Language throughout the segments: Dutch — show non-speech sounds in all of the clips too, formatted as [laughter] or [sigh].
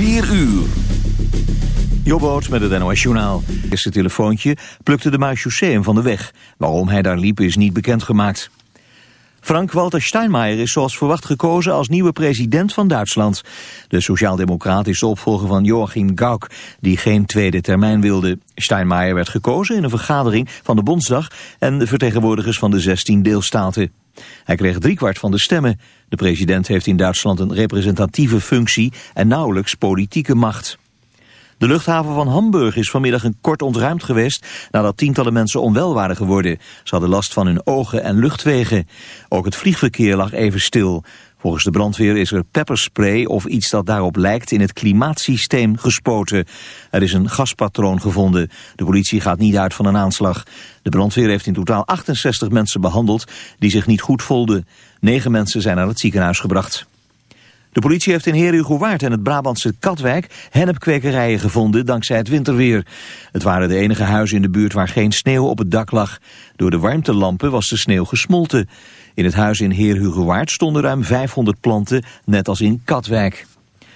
4 uur. Jobboot met het NOS Journaal. Eerste telefoontje plukte de Marchauseum van de weg. Waarom hij daar liep is niet bekendgemaakt. Frank-Walter Steinmeier is zoals verwacht gekozen als nieuwe president van Duitsland. De sociaaldemocraat is de opvolger van Joachim Gauck, die geen tweede termijn wilde. Steinmeier werd gekozen in een vergadering van de Bondsdag en de vertegenwoordigers van de 16 deelstaten. Hij kreeg driekwart van de stemmen. De president heeft in Duitsland een representatieve functie en nauwelijks politieke macht. De luchthaven van Hamburg is vanmiddag een kort ontruimd geweest nadat tientallen mensen onwel waren geworden. Ze hadden last van hun ogen en luchtwegen. Ook het vliegverkeer lag even stil. Volgens de brandweer is er pepperspray of iets dat daarop lijkt in het klimaatsysteem gespoten. Er is een gaspatroon gevonden. De politie gaat niet uit van een aanslag. De brandweer heeft in totaal 68 mensen behandeld die zich niet goed voelden. Negen mensen zijn naar het ziekenhuis gebracht. De politie heeft in Heerhugowaard en het Brabantse Katwijk hennepkwekerijen gevonden dankzij het winterweer. Het waren de enige huizen in de buurt waar geen sneeuw op het dak lag. Door de warmtelampen was de sneeuw gesmolten. In het huis in Heerhugowaard stonden ruim 500 planten, net als in Katwijk.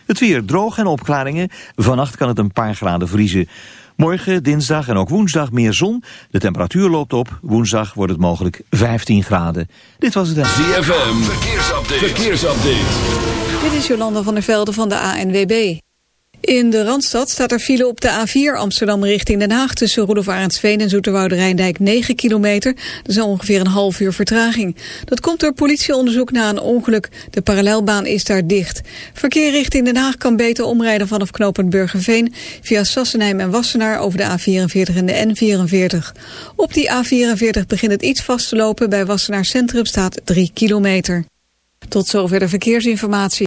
Het weer droog en opklaringen. Vannacht kan het een paar graden vriezen. Morgen, dinsdag en ook woensdag meer zon. De temperatuur loopt op. Woensdag wordt het mogelijk 15 graden. Dit was het... ZFM, verkeersupdate. verkeersupdate. Dit is Jolanda van der Velde van de ANWB. In de Randstad staat er file op de A4 Amsterdam richting Den Haag... tussen Roelof Arendsveen en Zoeterwoude Rijndijk 9 kilometer. Dat is ongeveer een half uur vertraging. Dat komt door politieonderzoek na een ongeluk. De parallelbaan is daar dicht. Verkeer richting Den Haag kan beter omrijden vanaf knooppunt Burgerveen... via Sassenheim en Wassenaar over de A44 en de N44. Op die A44 begint het iets vast te lopen. Bij Wassenaar Centrum staat 3 kilometer. Tot zover de verkeersinformatie.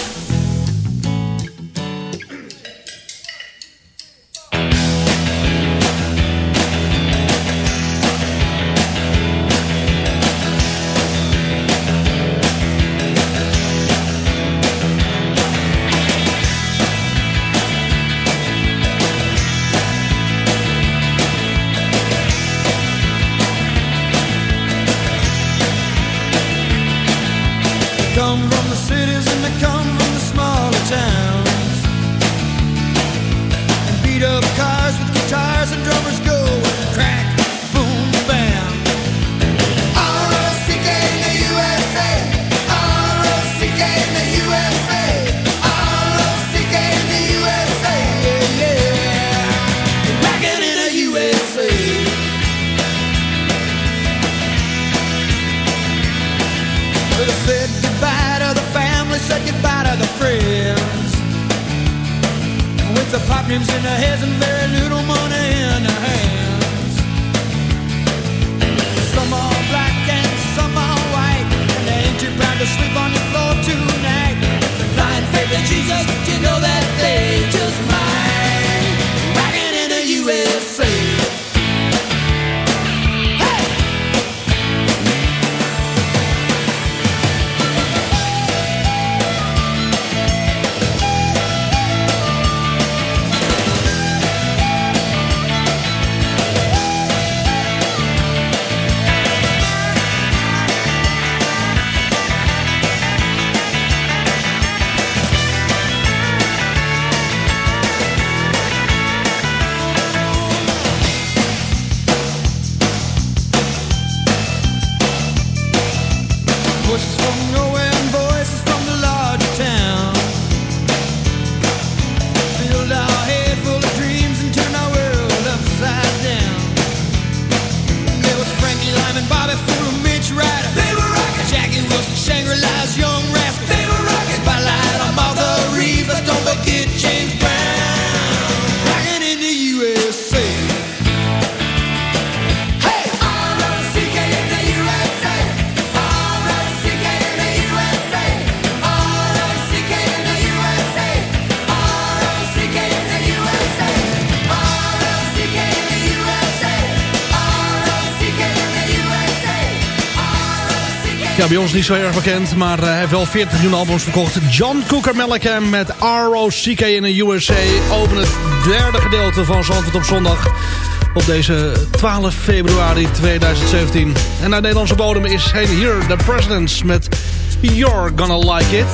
Ja, bij ons niet zo erg bekend, maar eh, hij heeft wel 40 miljoen albums verkocht. John Cooker Mellicam met R.O.C.K. in de USA. Open het derde gedeelte van Zandvoort op zondag. Op deze 12 februari 2017. En naar Nederlandse bodem is heen hier de Presidents met You're Gonna Like It.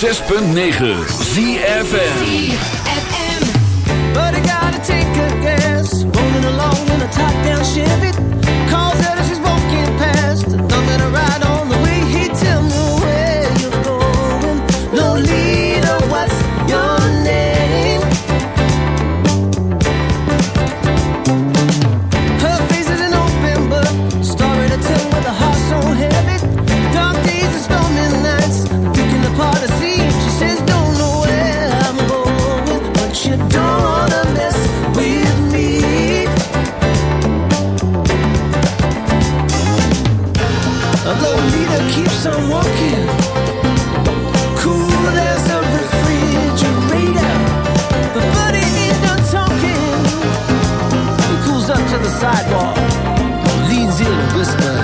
106.9 ZFN But I gotta take a guess. Rolling along in a top-down Chevy whisper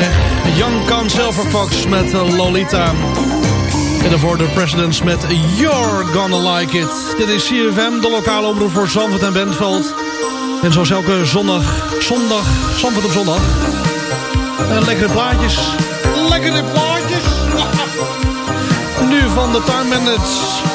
zeg. Young kan Silverfox met eh, Lolita. En daarvoor de Presidents met You're Gonna Like It. Dit is CFM, de lokale omroep voor Zandvoort en Bentveld. En zoals elke zondag, zondag, Zandvoort op zondag. En lekkere plaatjes. Lekkere plaatjes! [laughs] nu van de Time Bandits.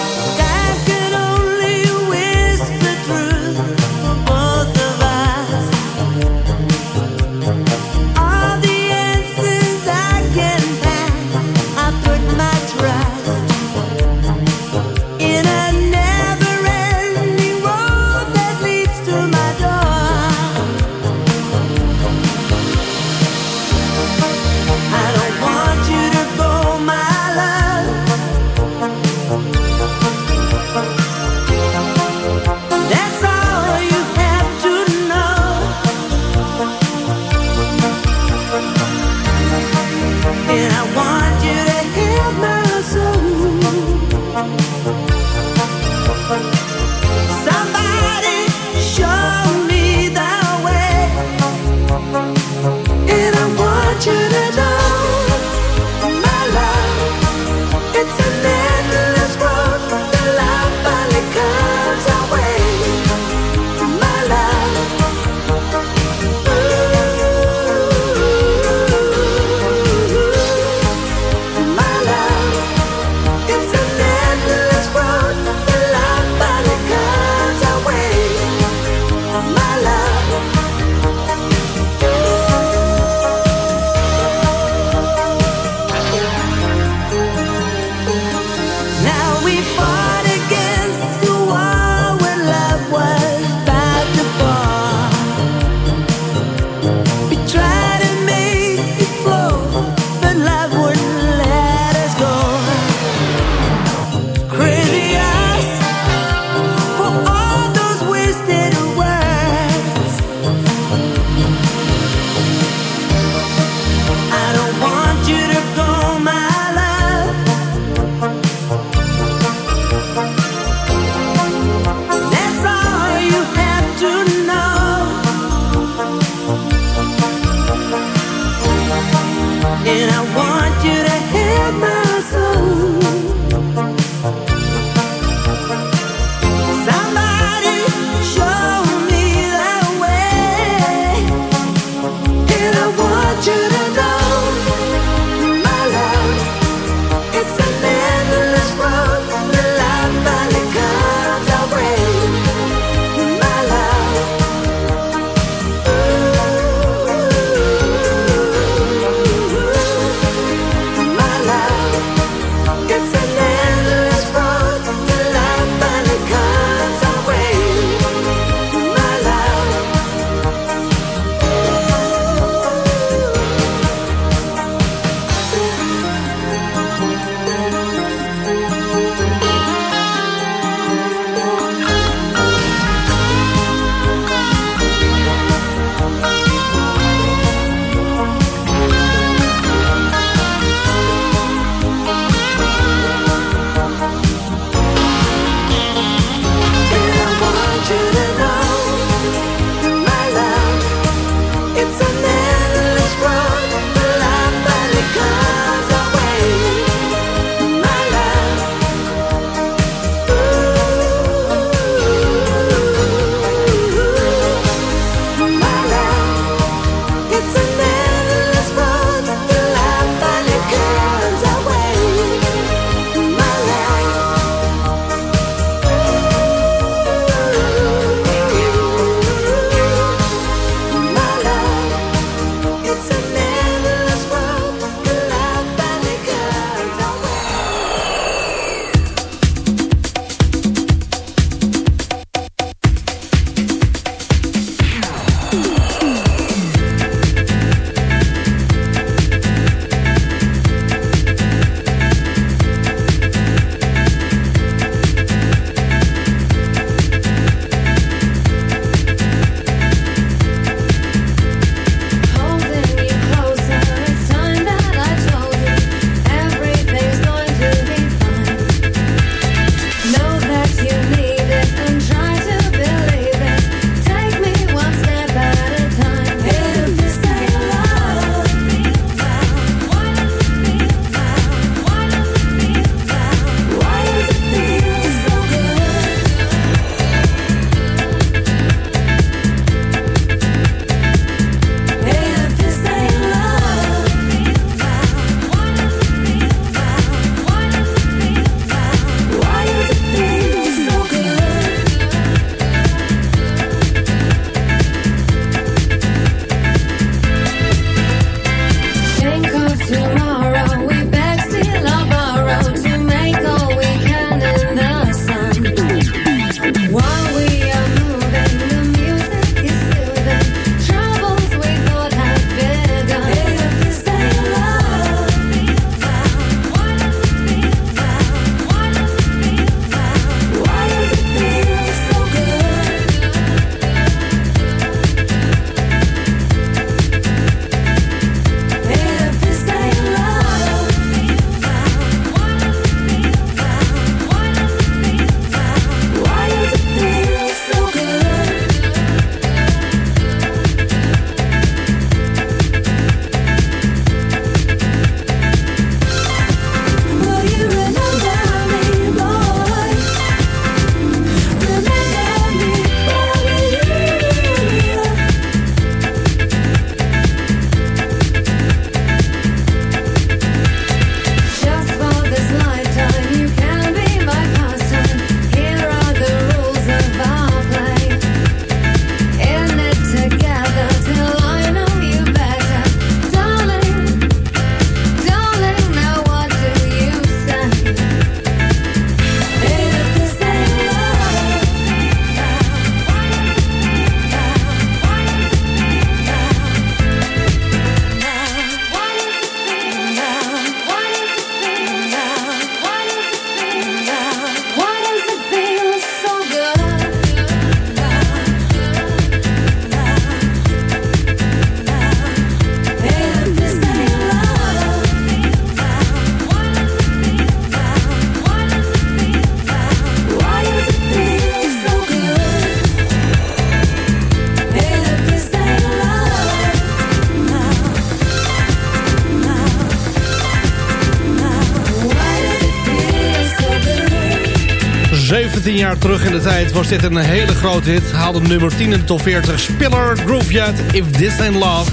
17 jaar terug in de tijd was dit een hele grote hit. Haalde nummer 10 in de top 40. Spiller, Groovejet, If This Ain't Love.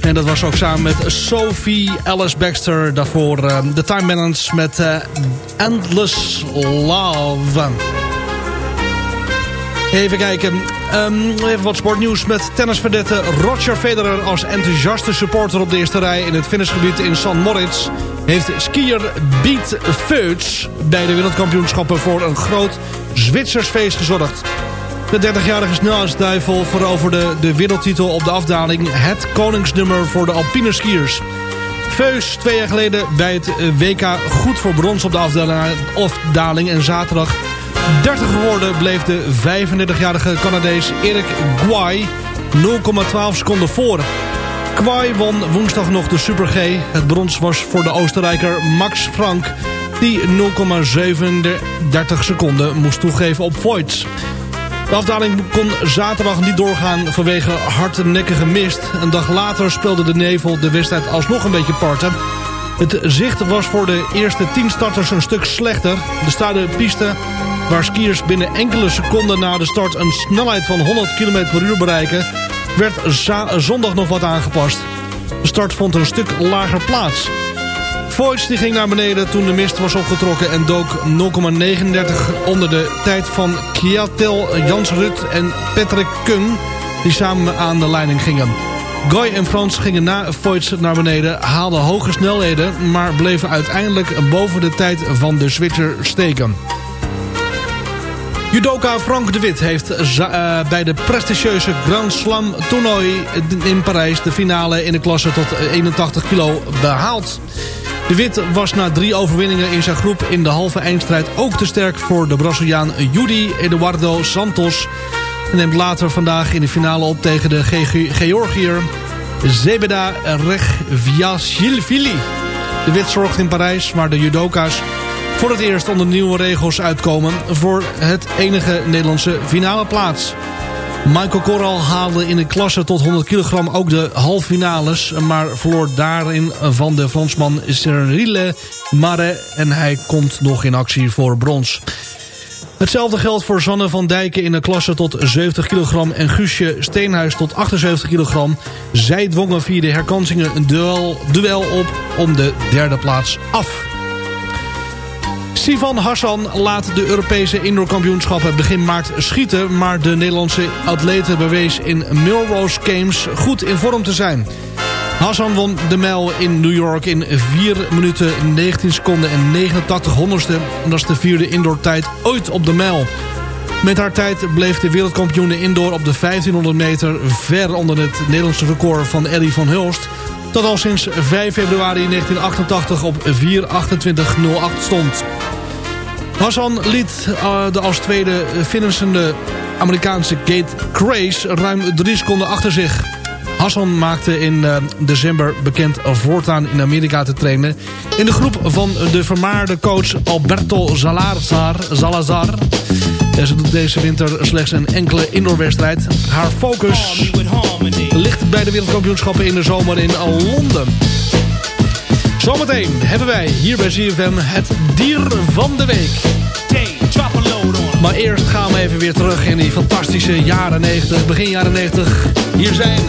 En dat was ook samen met Sophie Alice Baxter. Daarvoor eh, The Time Balance met eh, Endless Love. Even kijken. Ehm, even wat sportnieuws met tennisverdette Roger Federer... als enthousiaste supporter op de eerste rij in het finishgebied in San Moritz... heeft skier Beat Feuts bij de wereldkampioenschappen... voor een groot Zwitsers feest gezorgd. De 30-jarige snelheidsduivel veroverde de wereldtitel op de afdaling... het koningsnummer voor de alpine skiers. Feus twee jaar geleden bij het WK goed voor brons op de afdaling- afdaling... en zaterdag 30 geworden bleef de 35-jarige Canadees Erik Guay 0,12 seconden voor. Guay won woensdag nog de Super G. Het brons was voor de Oostenrijker Max Frank... die 0,37 seconden moest toegeven op Voigt. De afdaling kon zaterdag niet doorgaan vanwege hardnekkige mist. Een dag later speelde de nevel de wedstrijd alsnog een beetje parten. Het zicht was voor de eerste 10 starters een stuk slechter. De staande piste waar skiers binnen enkele seconden na de start een snelheid van 100 km per uur bereiken... werd zondag nog wat aangepast. De start vond een stuk lager plaats. Voigt die ging naar beneden toen de mist was opgetrokken en dook 0,39 onder de tijd van Kjetil Jansrud en Patrick Kung die samen aan de leiding gingen. Goy en Frans gingen na Voigt naar beneden, haalden hoge snelheden, maar bleven uiteindelijk boven de tijd van de Zwitser steken. Judoka Frank de Wit heeft za- eh, bij de prestigieuze Grand Slam toernooi in Parijs de finale in de klasse tot 81 kilo behaald. De Wit was na drie overwinningen in zijn groep in de halve eindstrijd ook te sterk voor de Braziliaan Judy Eduardo Santos. En neemt later vandaag in de finale op tegen de Ge- Georgiër Zebeda Regviashvili. De Wit zorgt in Parijs, waar de judoka's voor het eerst onder nieuwe regels uitkomen... voor het enige Nederlandse finale plaats. Michael Corral haalde in de klasse tot 100 kilogram ook de halve finales... maar verloor daarin van de Fransman Cyrille Mare... en hij komt nog in actie voor brons. Hetzelfde geldt voor Zanne van Dijken in de klasse tot 70 kilogram... en Guusje Steenhuis tot 78 kilogram. Zij dwongen via de herkansingen een duel, duel op om de derde plaats af. Sivan Hassan laat de Europese indoorkampioenschappen begin maart schieten... maar de Nederlandse atlete bewees in Milrose Games goed in vorm te zijn. Hassan won de mijl in New York in 4 minuten 19 seconden en 89 honderdste. En dat is de vierde indoortijd ooit op de mijl. Met haar tijd bleef de wereldkampioene indoor op de 1500 meter... ver onder het Nederlandse record van Ellie van Hulst... dat al sinds 5 februari 1988 op 4.28.08 stond. Hassan liet eh, de als tweede eh, finishende Amerikaanse Kate Craze ruim drie seconden achter zich. Hassan maakte in eh, december bekend voortaan in Amerika te trainen... in de groep van de vermaarde coach Alberto Salazar. Ze doet deze winter slechts een enkele indoorwedstrijd. Haar focus ligt bij de wereldkampioenschappen in de zomer in Londen. Zometeen hebben wij hier bij ZFM het dier van de week. Maar eerst gaan we even weer terug in die fantastische jaren 90, begin jaren 90. Hier zijn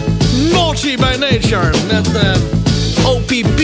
Naughty by Nature met eh, uh, OPP.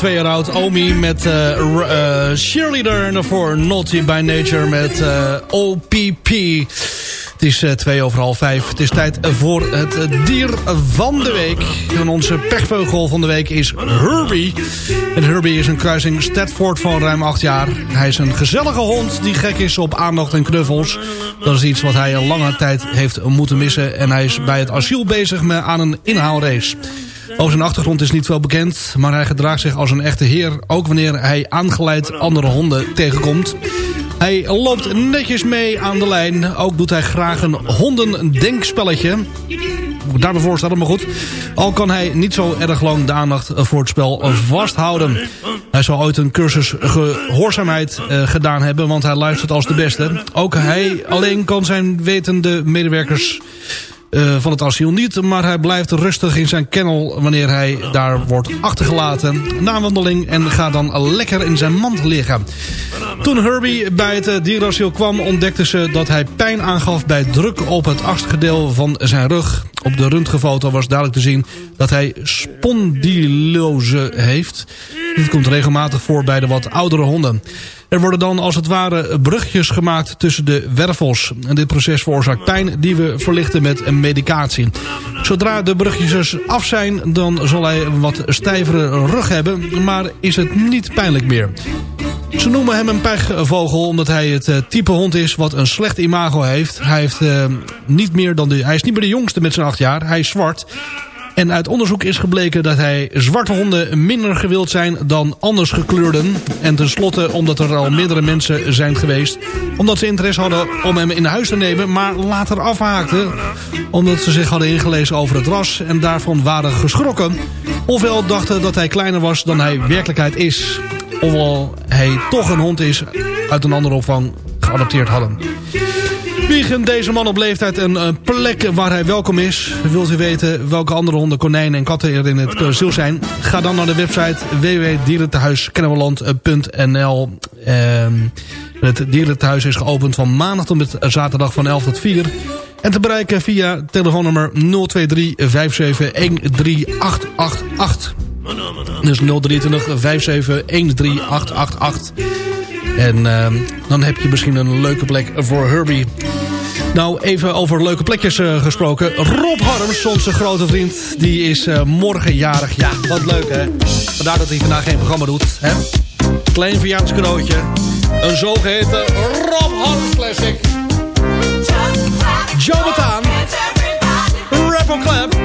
Twee jaar oud. Omi met eh, Cheerleader. En Naughty by Nature met eh, OPP. Het is eh, twee over half vijf. Het is tijd voor het dier van de week. En onze pechvogel van de week is Herbie. En Herbie is een kruising Stedford van ruim acht jaar. Hij is een gezellige hond die gek is op aandacht en knuffels. Dat is iets wat hij al lange tijd heeft moeten missen. En hij is bij het asiel bezig met, aan een inhaalrace. Over zijn achtergrond is niet veel bekend, maar hij gedraagt zich als een echte heer... ook wanneer hij aangeleid andere honden tegenkomt. Hij loopt netjes mee aan de lijn. Ook doet hij graag een hondendenkspelletje. Daarvoor staat het maar goed. Al kan hij niet zo erg lang de aandacht voor het spel vasthouden. Hij zal ooit een cursus gehoorzaamheid eh, gedaan hebben... want hij luistert als de beste. Ook hij alleen kan zijn wetende medewerkers eh, van het asiel niet. Maar hij blijft rustig in zijn kennel wanneer hij daar wordt achtergelaten. Na wandeling en gaat dan lekker in zijn mand liggen. Toen Herbie bij het eh, dierenasiel kwam ontdekte ze dat hij pijn aangaf bij druk op het achterste deel van zijn rug. Op de röntgenfoto was duidelijk te zien dat hij spondylose heeft. Dit komt regelmatig voor bij de wat oudere honden. Er worden dan als het ware brugjes gemaakt tussen de wervels. En dit proces veroorzaakt pijn die we verlichten met een medicatie. Zodra de brugjes af zijn, dan zal hij een wat stijvere rug hebben. Maar is het niet pijnlijk meer. Ze noemen hem een pechvogel omdat hij het eh, type hond is wat een slecht imago heeft. Hij, heeft eh, niet meer dan de, hij is niet meer de jongste met zijn acht jaar. Hij is zwart. En uit onderzoek is gebleken dat hij zwarte honden minder gewild zijn dan anders gekleurden. En tenslotte omdat er al meerdere mensen zijn geweest. Omdat ze interesse hadden om hem in huis te nemen, maar later afhaakten. Omdat ze zich hadden ingelezen over het ras en daarvan waren geschrokken. Ofwel dachten dat hij kleiner was dan hij werkelijkheid is. Ofwel hij toch een hond is uit een andere opvang geadopteerd hadden. Wiegend deze man op leeftijd een eh, plek waar hij welkom is. Wilt u weten welke andere honden, konijnen en katten er in het eh, ziel zijn? Ga dan naar de website www.dierentehuiskennemerland.nl ehm, Het dierentehuis is geopend van maandag tot met zaterdag van 11 tot 4. En te bereiken via telefoonnummer 023 5713888. Dus 023 5713888. En ehm, dan heb je misschien een leuke plek voor Herbie. Nou, even over leuke plekjes eh, gesproken. Rob Harms, onze grote vriend, die is eh, morgen jarig. Ja, wat leuk hè. Vandaar dat hij vandaag geen programma doet. Hè? Klein verjaarscadeautje. Een zogeheten Rob Harms Classic. Jonathan. Rapper Clap.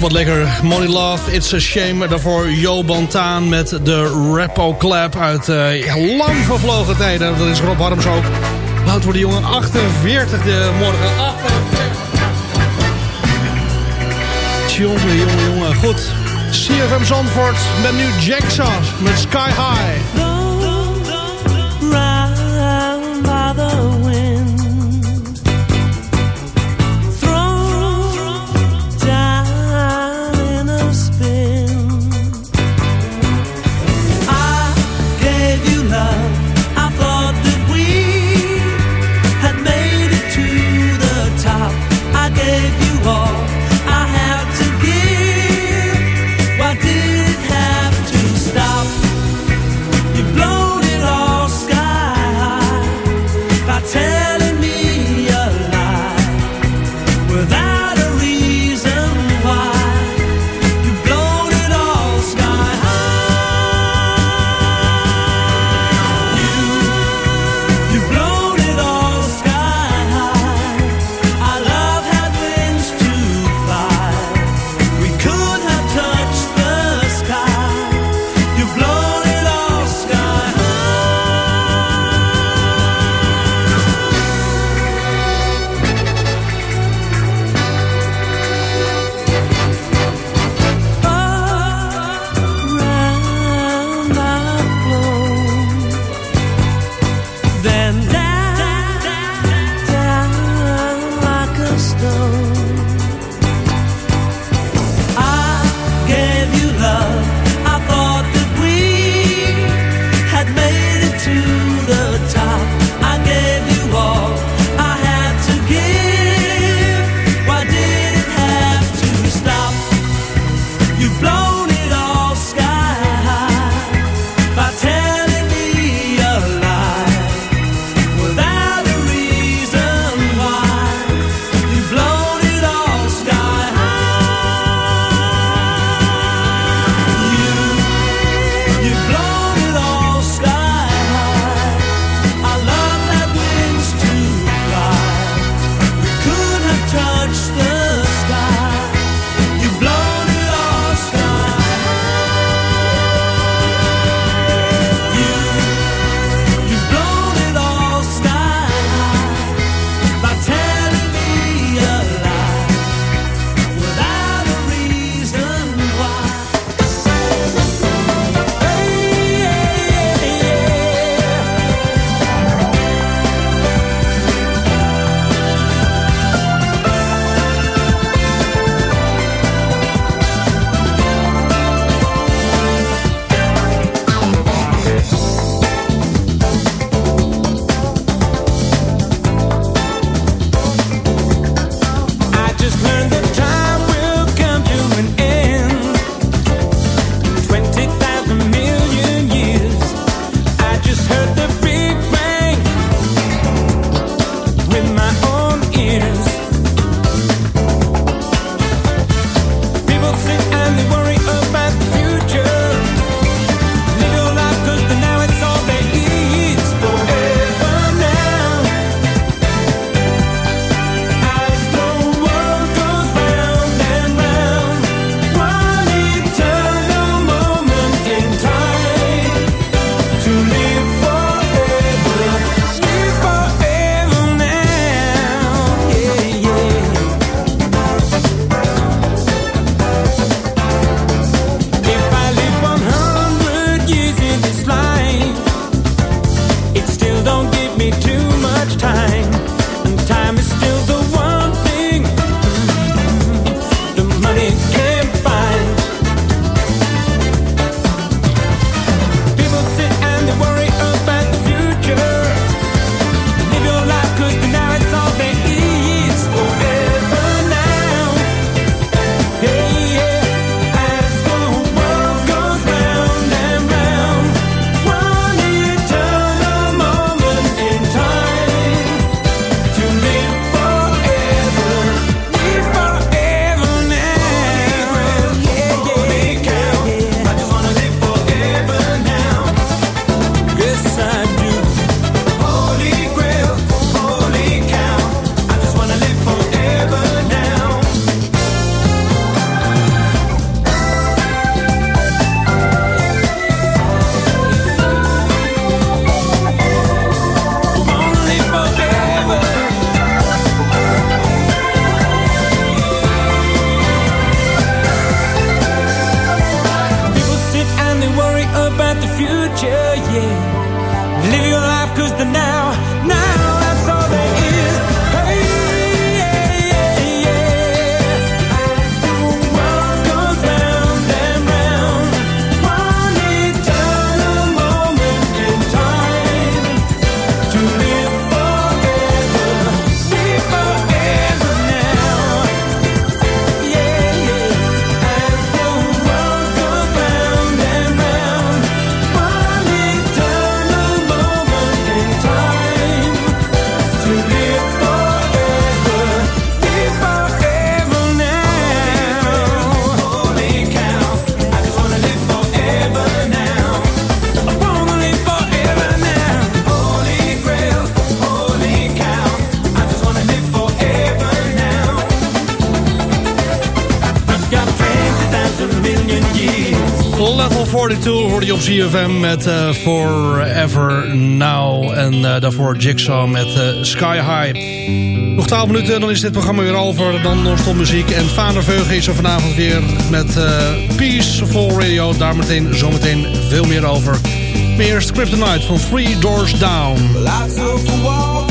Wat lekker. Money Love, It's a Shame. Daarvoor Jo Bantaan met de Rappo Clap uit eh, lang vervlogen tijden. Dat is Rob Harms ook. Wout voor de jongen, 48 de morgen. 48. Jongen, jongen, jongen. Goed. CFM Zandvoort met nu Jackson met Sky High. crystal VFM met eh, Forever Now. En eh, daarvoor Jigsaw met eh, Sky High. Nog 12 minuten, dan is dit programma weer over. Dan non-stop muziek. En Vaderveug is er vanavond weer met Peaceful Radio. Daar meteen, zometeen veel meer over. Maar eerst Kryptonite van Three Doors Down. Well,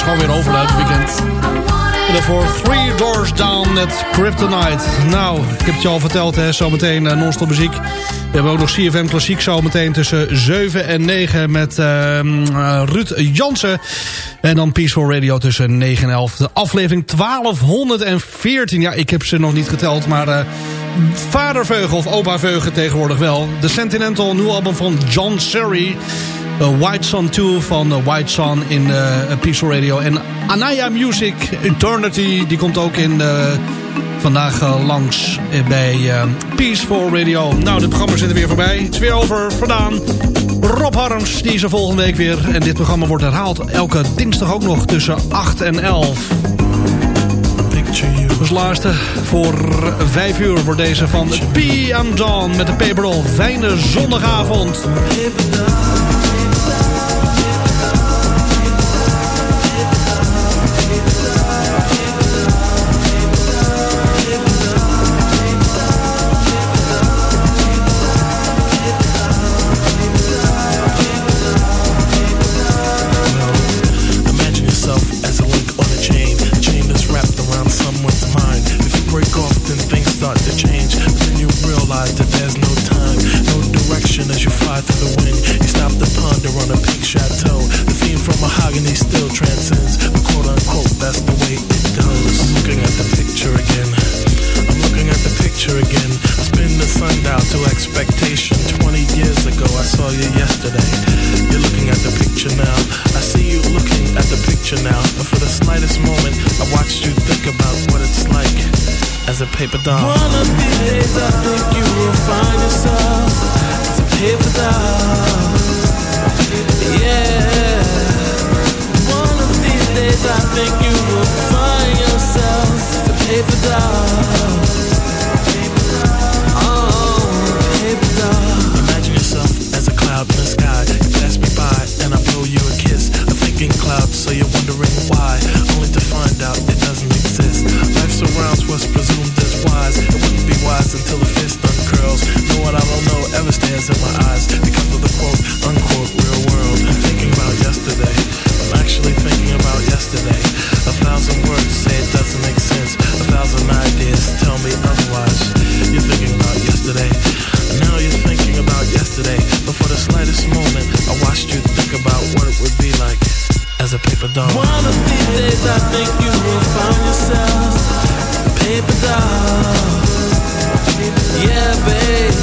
is gewoon weer overluid weekend. En daarvoor Three Doors Down met Kryptonite. Nou, ik heb het je al verteld, hè, zometeen uh, non-stop muziek. We hebben ook nog CFM Klassiek zometeen tussen 7 en 9 met eh, Ruud Jansen. En dan Peaceful Radio tussen 9 en 11. De aflevering 1214. Ja, ik heb ze nog niet geteld, maar... eh, Vader Veugel of opa Veugen tegenwoordig wel. The Sentimental, nieuw album van John Surrey. Uh, White Sun 2 van uh, White Sun in uh, Peaceful Radio. En Anaya Music, Eternity, die komt ook in vandaag langs bij Peaceful Radio. Nou, dit programma zit er weer voorbij. Het is weer over vandaan. Rob Harms, die is er volgende week weer. En dit programma wordt herhaald elke dinsdag ook nog tussen 8 en 11. Als laatste voor 5 uur wordt deze van P.M. Dawn met de Paperdoll. Fijne zondagavond. Then you realize that there's no time, no direction as you fly through the wind. You stop to ponder on a pink chateau. The theme from mahogany still transcends, but quote unquote, that's the way it goes. Looking at the picture again. I'm looking at the picture again. Spin the sundial to expectation. 20 years ago, I saw you yesterday. You're looking at the picture now. I see you looking at the picture now. But for the slightest moment, I watched you think about what it's like as a paper doll. One of these days, I think you will find yourself as a paper doll. Yeah. One of these days, I think you will find yourself as a paper doll. Oh, paper doll. Imagine yourself as a cloud in the sky. You pass me by and I blow you a kiss. A thinking cloud, so you're wondering why. Only to find out it doesn't exist. Life surrounds what's presumed as wise. It wouldn't be wise until the fist uncurls. Know what I don't know ever stares in my eyes. Because of the quote unquote real world. I'm thinking about yesterday. I'm actually thinking about yesterday. A thousand words say it doesn't make sense. A thousand ideas tell me otherwise. You're thinking about yesterday. Now you're thinking about yesterday. But for the slightest moment, I watched you think about what it would be like as a paper doll. One of these days, I think you will find yourself paper doll. Yeah, babe.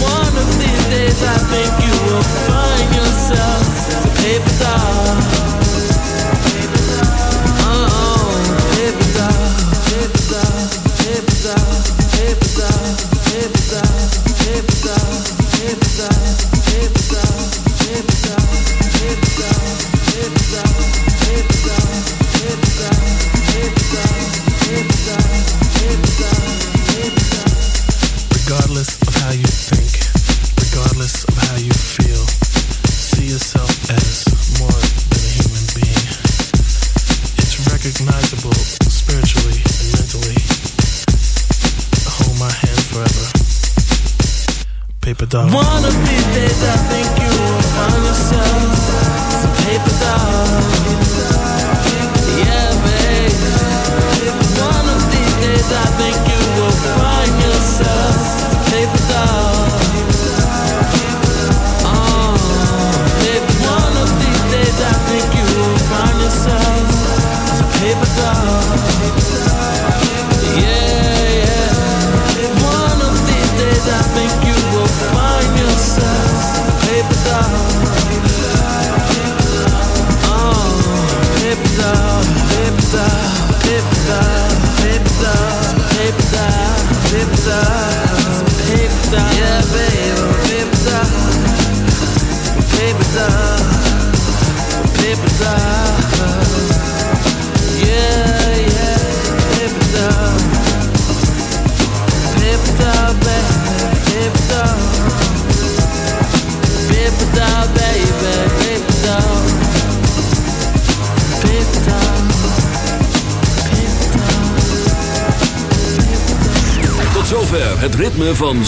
One of these days, I think you will find yourself a paper doll. Oh, paper doll, paper doll, paper doll, paper doll, paper doll, paper doll, paper doll,